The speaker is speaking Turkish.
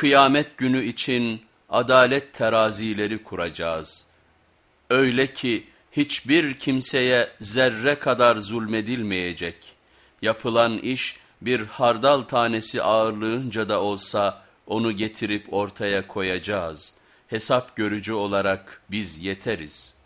kıyamet günü için adalet terazileri kuracağız. Öyle ki hiçbir kimseye zerre kadar zulmedilmeyecek. Yapılan iş bir hardal tanesi ağırlığınca da olsa onu getirip ortaya koyacağız. Hesap görücü olarak biz yeteriz.''